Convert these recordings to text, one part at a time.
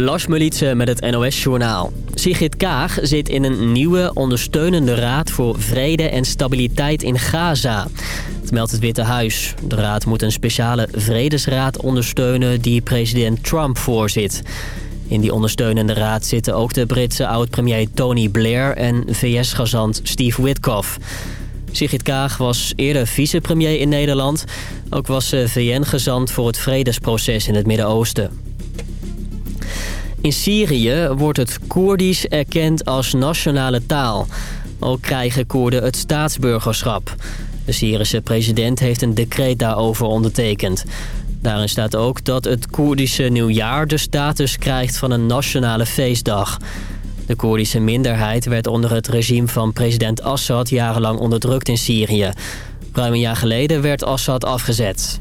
Lars met het NOS-journaal. Sigrid Kaag zit in een nieuwe ondersteunende raad voor vrede en stabiliteit in Gaza. Het meldt het Witte Huis. De raad moet een speciale vredesraad ondersteunen die president Trump voorzit. In die ondersteunende raad zitten ook de Britse oud-premier Tony Blair en VS-gezant Steve Witkoff. Sigrid Kaag was eerder vicepremier in Nederland. Ook was ze VN-gezant voor het vredesproces in het Midden-Oosten. In Syrië wordt het Koerdisch erkend als nationale taal. Ook krijgen Koerden het staatsburgerschap. De Syrische president heeft een decreet daarover ondertekend. Daarin staat ook dat het Koerdische nieuwjaar de status krijgt van een nationale feestdag. De Koerdische minderheid werd onder het regime van president Assad jarenlang onderdrukt in Syrië. Ruim een jaar geleden werd Assad afgezet.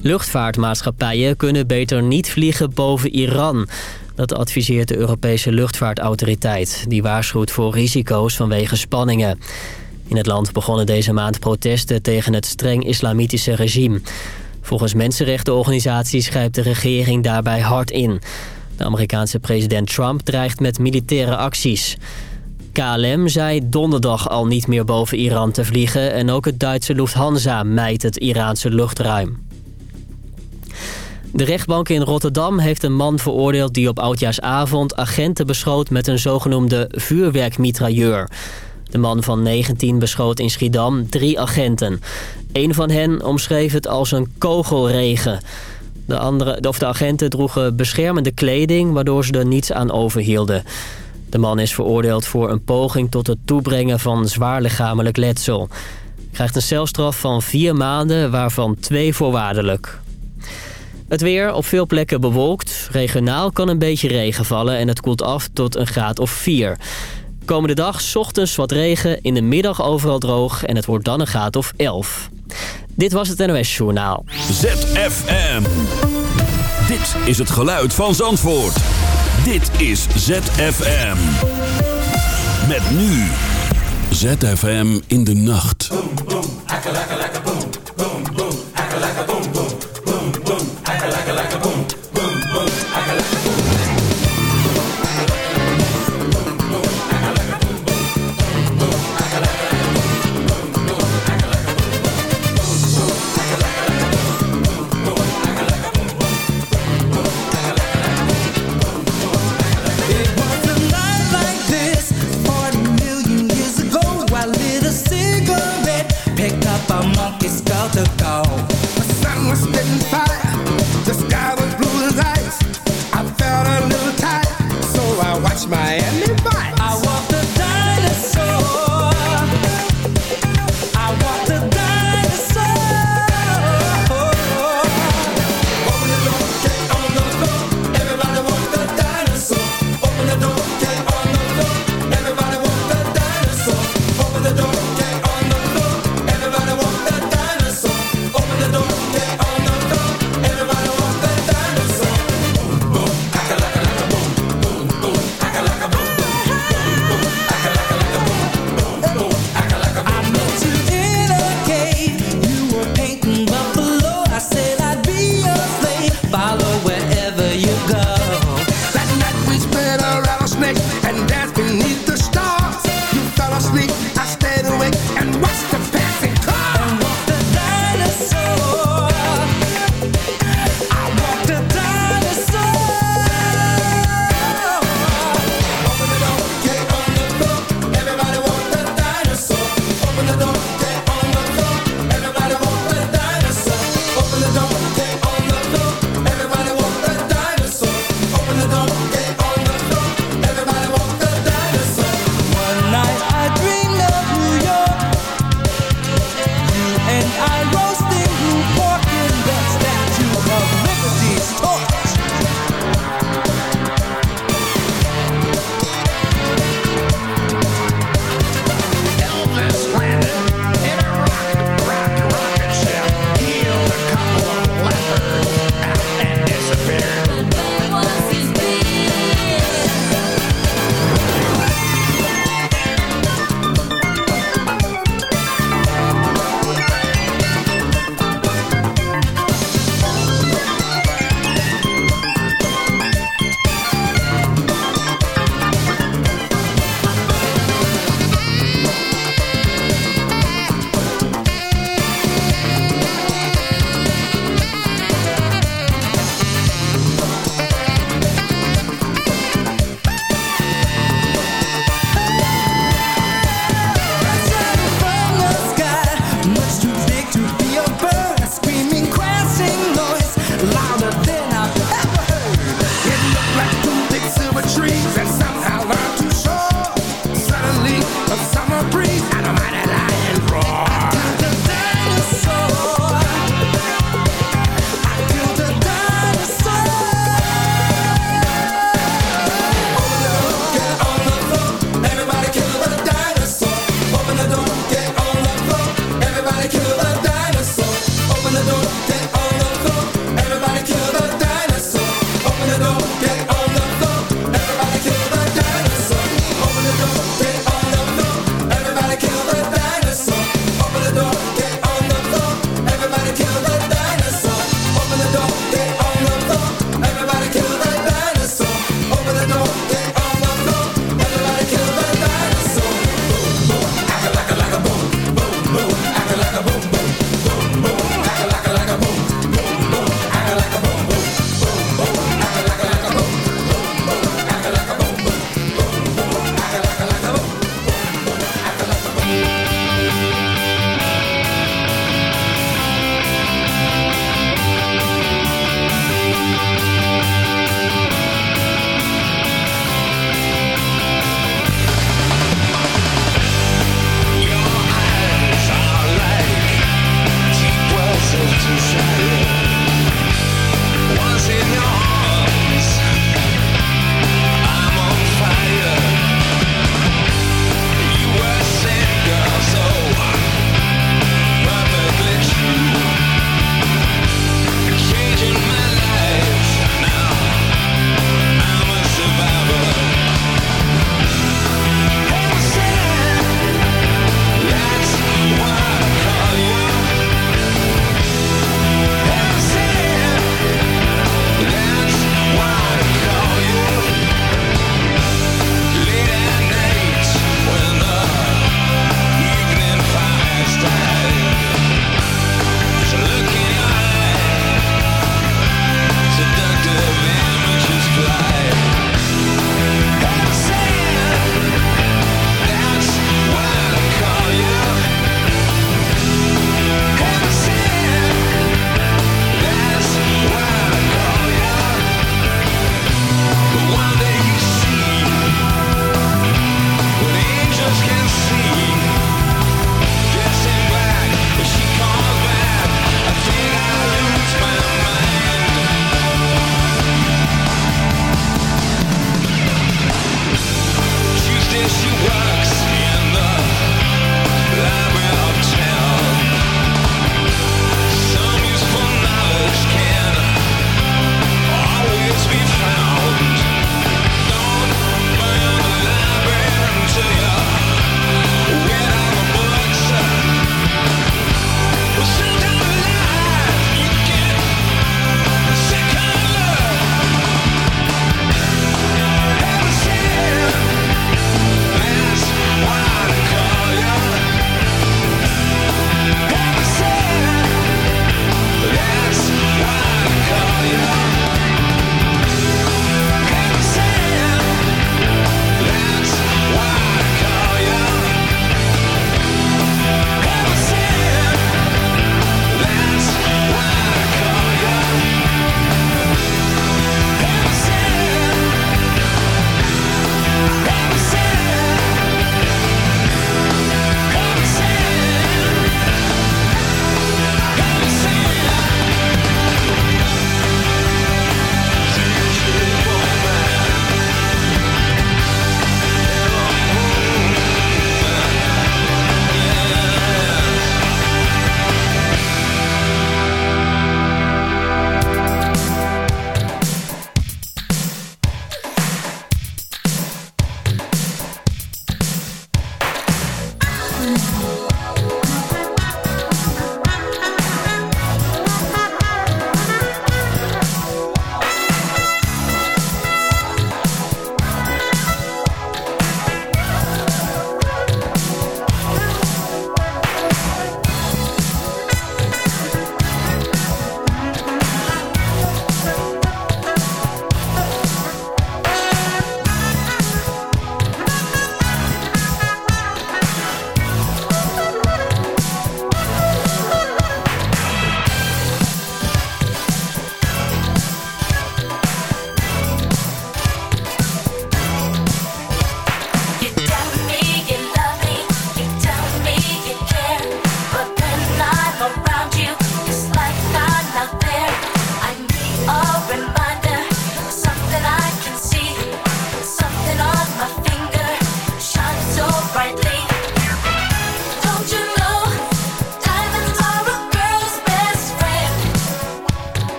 Luchtvaartmaatschappijen kunnen beter niet vliegen boven Iran. Dat adviseert de Europese luchtvaartautoriteit. Die waarschuwt voor risico's vanwege spanningen. In het land begonnen deze maand protesten tegen het streng islamitische regime. Volgens mensenrechtenorganisaties grijpt de regering daarbij hard in. De Amerikaanse president Trump dreigt met militaire acties. KLM zei donderdag al niet meer boven Iran te vliegen... en ook het Duitse Lufthansa mijt het Iraanse luchtruim. De rechtbank in Rotterdam heeft een man veroordeeld... die op oudjaarsavond agenten beschoot met een zogenoemde vuurwerkmitrailleur. De man van 19 beschoot in Schiedam drie agenten. Een van hen omschreef het als een kogelregen... De, andere, of de agenten droegen beschermende kleding... waardoor ze er niets aan overhielden. De man is veroordeeld voor een poging tot het toebrengen van zwaar lichamelijk letsel. Krijgt een celstraf van vier maanden, waarvan twee voorwaardelijk. Het weer op veel plekken bewolkt. Regionaal kan een beetje regen vallen en het koelt af tot een graad of 4. Komende dag, ochtends wat regen, in de middag overal droog en het wordt dan een graad of 11. Dit was het NOS Journaal. ZFM. Dit is het geluid van Zandvoort. Dit is ZFM. Met nu. ZFM in de nacht. Boom, boom,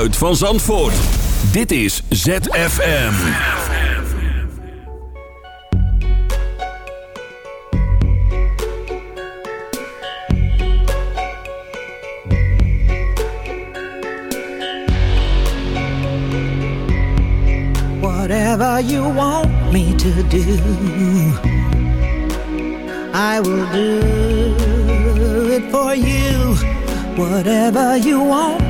Geluid van Zandvoort. Dit is ZFM. Whatever you want me to do, I will do it for you. Whatever you want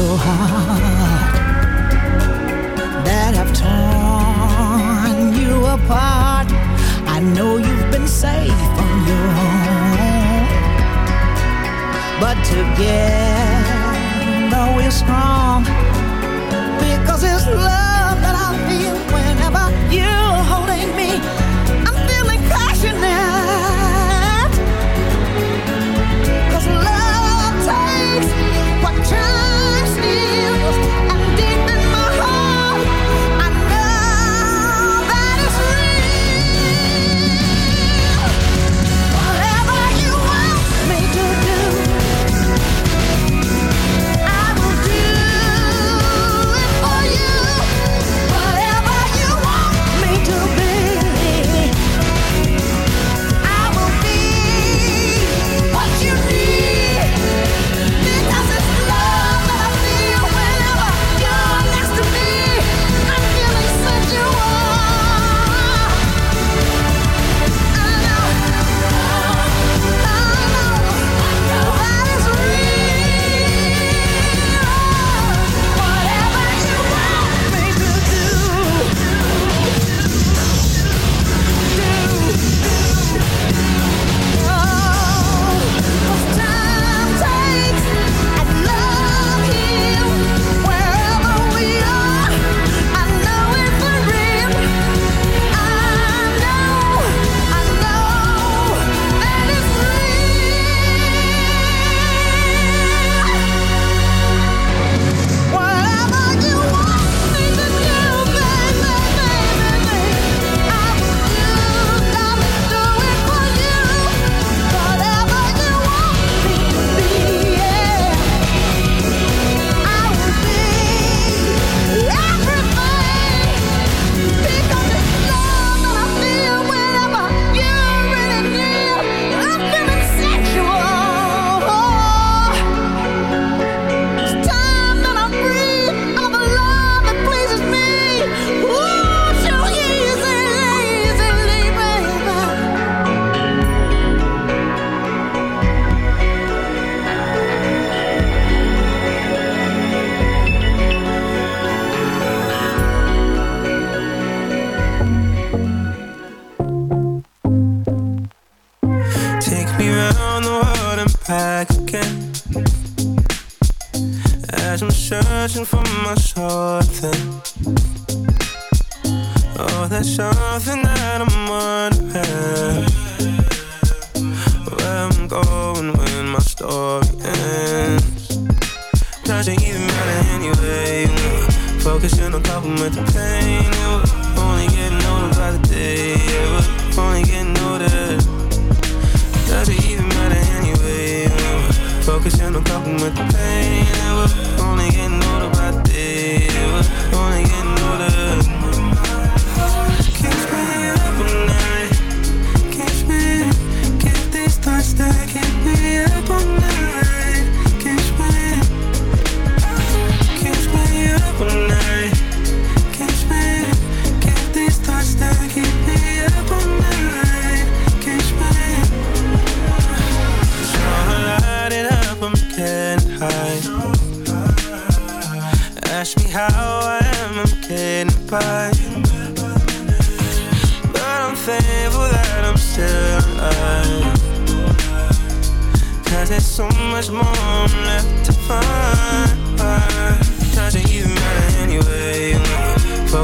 so hard that I've torn you apart. I know you've been safe on your own, but together we're strong.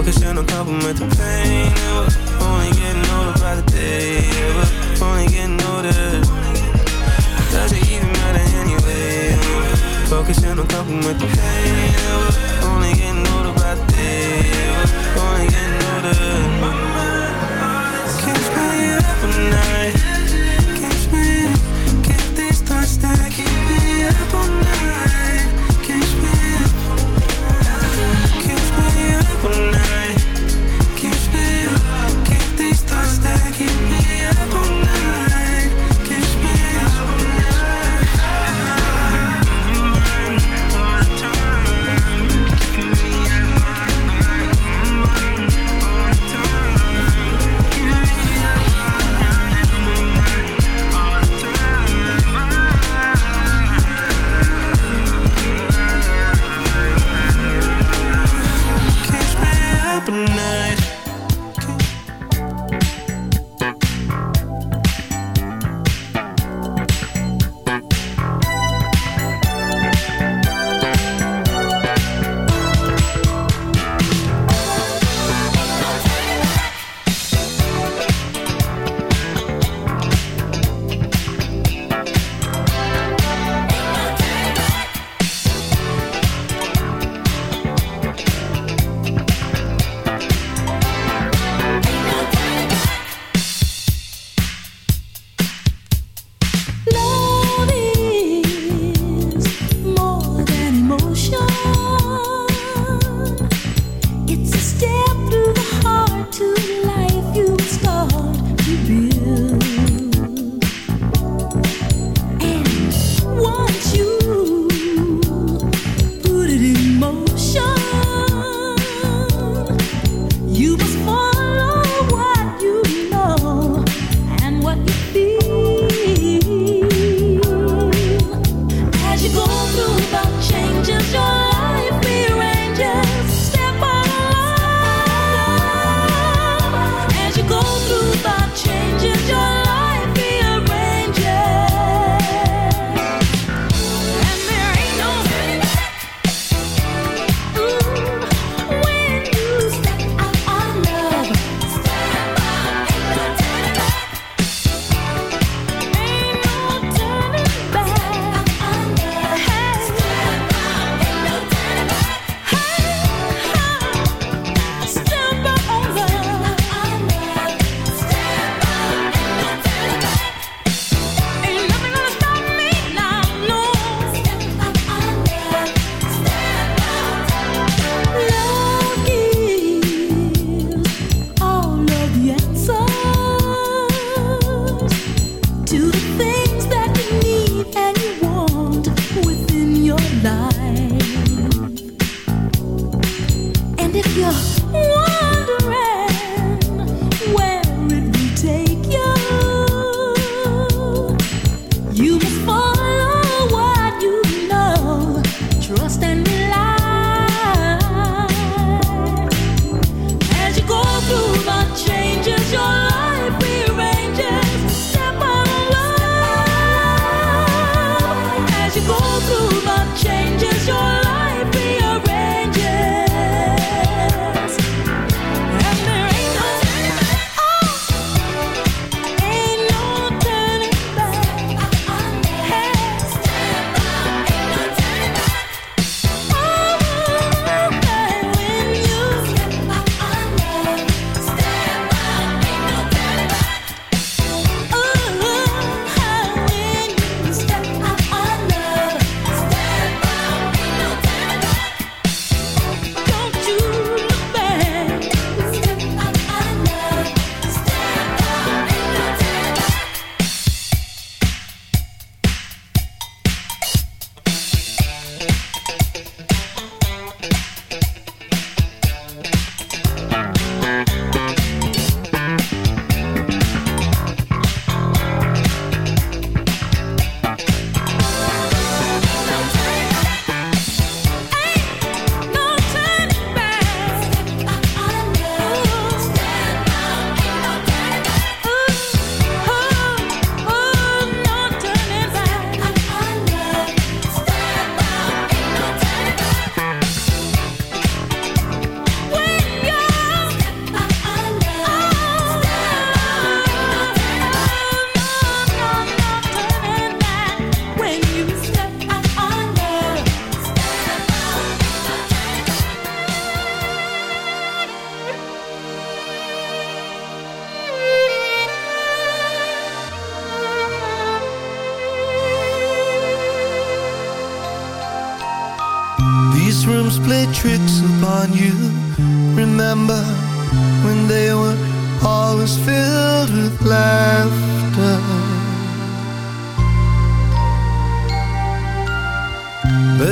focusing on coping with the pain. Yeah, we're only getting older by the day. Yeah, we're only getting older. Does it even matter anyway? Yeah, oh, focusing on coping with the pain. Yeah, we're only getting older by the day. Yeah, we're only getting older. Can't up at night. Can't spend. Get these thoughts that keep me up all night.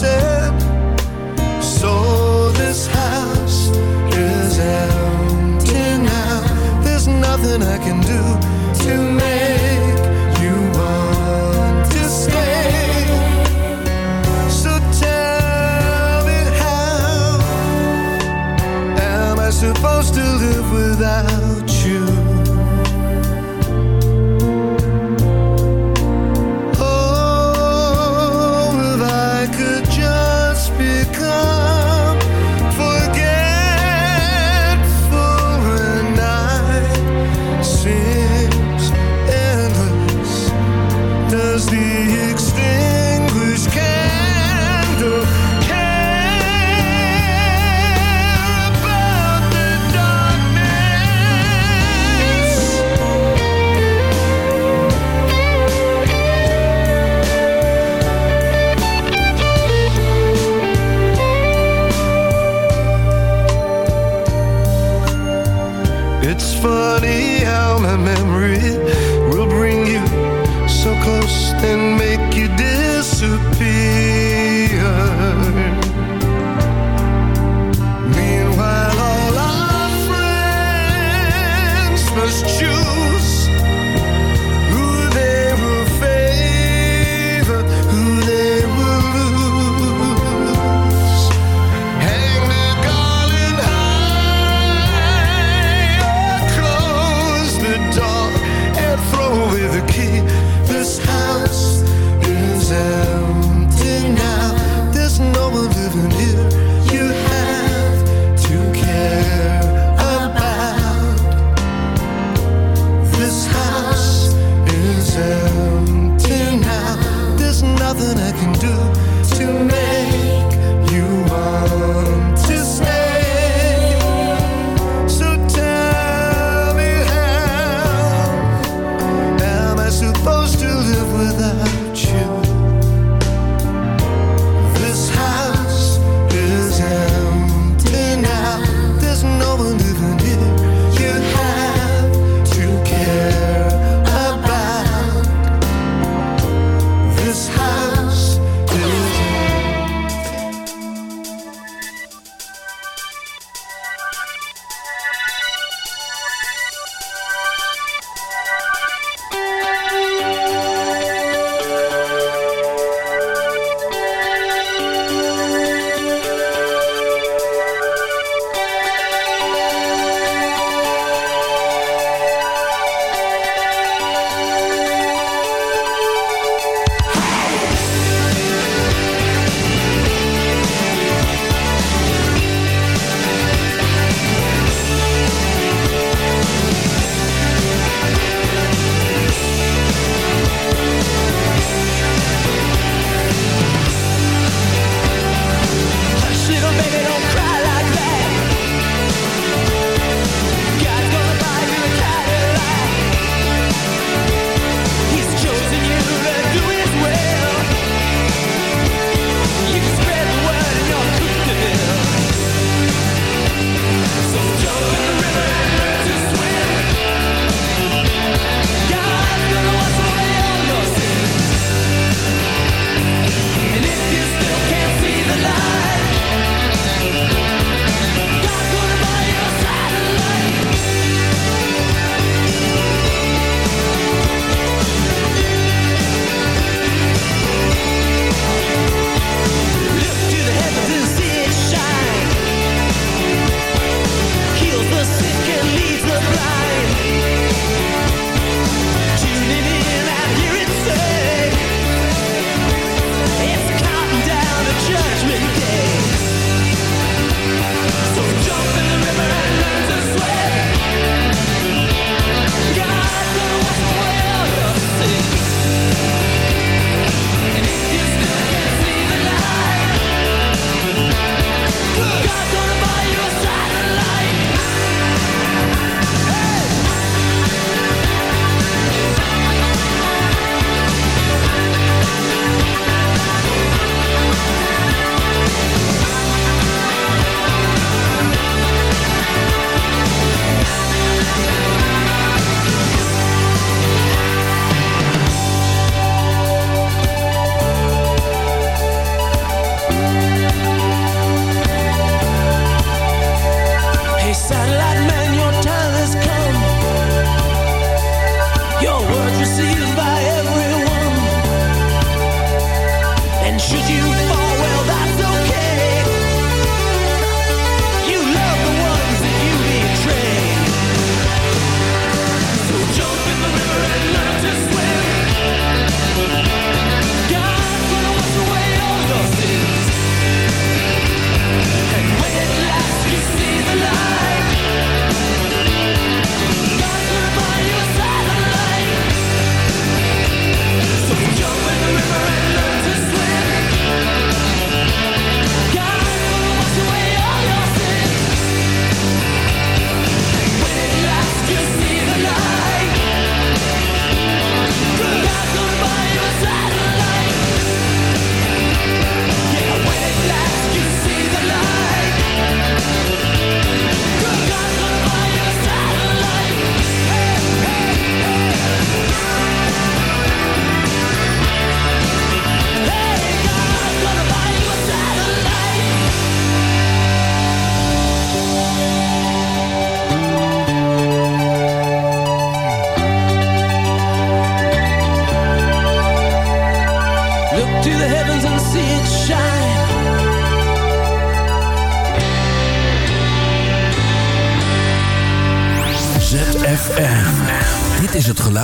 say.